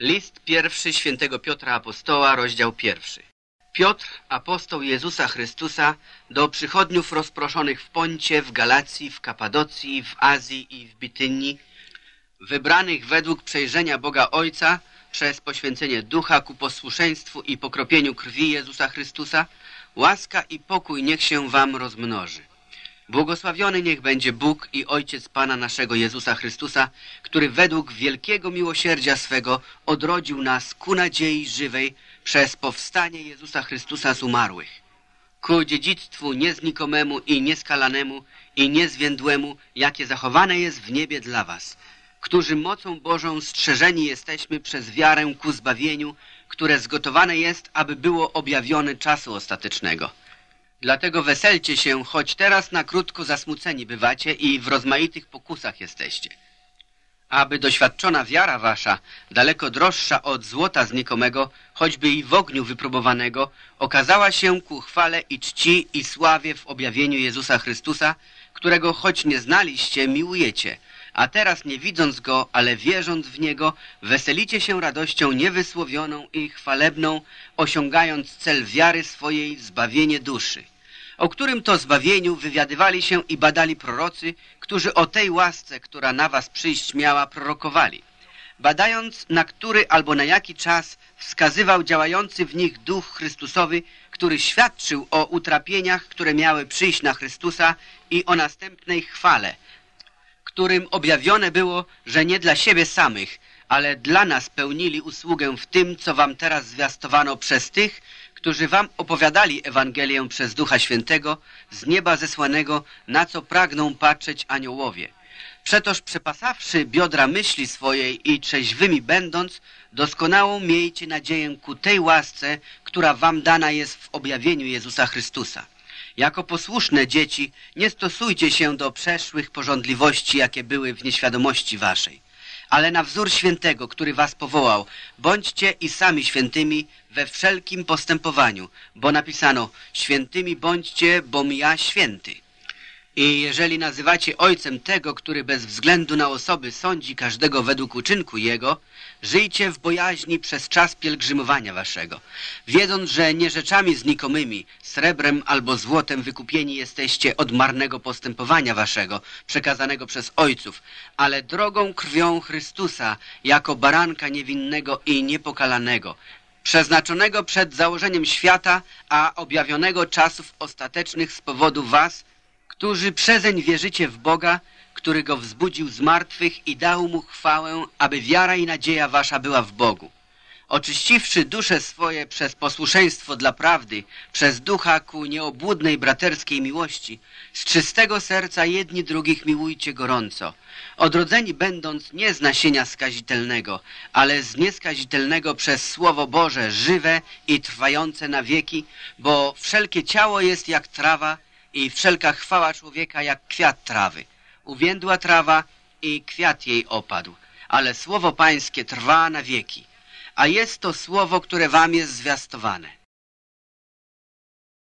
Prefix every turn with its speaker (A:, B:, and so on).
A: List pierwszy świętego Piotra Apostoła, rozdział pierwszy. Piotr, apostoł Jezusa Chrystusa, do przychodniów rozproszonych w Poncie, w Galacji, w Kapadocji, w Azji i w Bitynii, wybranych według przejrzenia Boga Ojca przez poświęcenie ducha ku posłuszeństwu i pokropieniu krwi Jezusa Chrystusa, łaska i pokój niech się wam rozmnoży. Błogosławiony niech będzie Bóg i Ojciec Pana naszego Jezusa Chrystusa, który według wielkiego miłosierdzia swego odrodził nas ku nadziei żywej przez powstanie Jezusa Chrystusa z umarłych, ku dziedzictwu nieznikomemu i nieskalanemu i niezwiędłemu, jakie zachowane jest w niebie dla was, którzy mocą Bożą strzeżeni jesteśmy przez wiarę ku zbawieniu, które zgotowane jest, aby było objawione czasu ostatecznego. Dlatego weselcie się, choć teraz na krótko zasmuceni bywacie i w rozmaitych pokusach jesteście. Aby doświadczona wiara wasza, daleko droższa od złota znikomego, choćby i w ogniu wypróbowanego, okazała się ku chwale i czci i sławie w objawieniu Jezusa Chrystusa, którego choć nie znaliście, miłujecie, a teraz nie widząc Go, ale wierząc w Niego, weselicie się radością niewysłowioną i chwalebną, osiągając cel wiary swojej, zbawienie duszy o którym to zbawieniu wywiadywali się i badali prorocy, którzy o tej łasce, która na was przyjść miała, prorokowali, badając na który albo na jaki czas wskazywał działający w nich Duch Chrystusowy, który świadczył o utrapieniach, które miały przyjść na Chrystusa i o następnej chwale, którym objawione było, że nie dla siebie samych, ale dla nas pełnili usługę w tym, co wam teraz zwiastowano przez tych, którzy wam opowiadali Ewangelię przez Ducha Świętego z nieba zesłanego, na co pragną patrzeć aniołowie. Przetoż przepasawszy biodra myśli swojej i trzeźwymi będąc, doskonałą miejcie nadzieję ku tej łasce, która wam dana jest w objawieniu Jezusa Chrystusa. Jako posłuszne dzieci nie stosujcie się do przeszłych porządliwości, jakie były w nieświadomości waszej ale na wzór świętego, który was powołał, bądźcie i sami świętymi we wszelkim postępowaniu, bo napisano, świętymi bądźcie, bom ja święty. I jeżeli nazywacie ojcem tego, który bez względu na osoby sądzi każdego według uczynku jego, żyjcie w bojaźni przez czas pielgrzymowania waszego, wiedząc, że nie rzeczami znikomymi, srebrem albo złotem wykupieni jesteście od marnego postępowania waszego, przekazanego przez ojców, ale drogą krwią Chrystusa, jako baranka niewinnego i niepokalanego, przeznaczonego przed założeniem świata, a objawionego czasów ostatecznych z powodu was, którzy przezeń wierzycie w Boga, który go wzbudził z martwych i dał mu chwałę, aby wiara i nadzieja wasza była w Bogu. Oczyściwszy dusze swoje przez posłuszeństwo dla prawdy, przez ducha ku nieobłudnej braterskiej miłości, z czystego serca jedni drugich miłujcie gorąco, odrodzeni będąc nie z nasienia skazitelnego, ale z nieskazitelnego przez Słowo Boże, żywe i trwające na wieki, bo wszelkie ciało jest jak trawa, i wszelka chwała człowieka jak kwiat trawy. Uwiędła trawa i kwiat jej opadł, ale słowo pańskie trwa na wieki. A jest to słowo, które wam jest zwiastowane.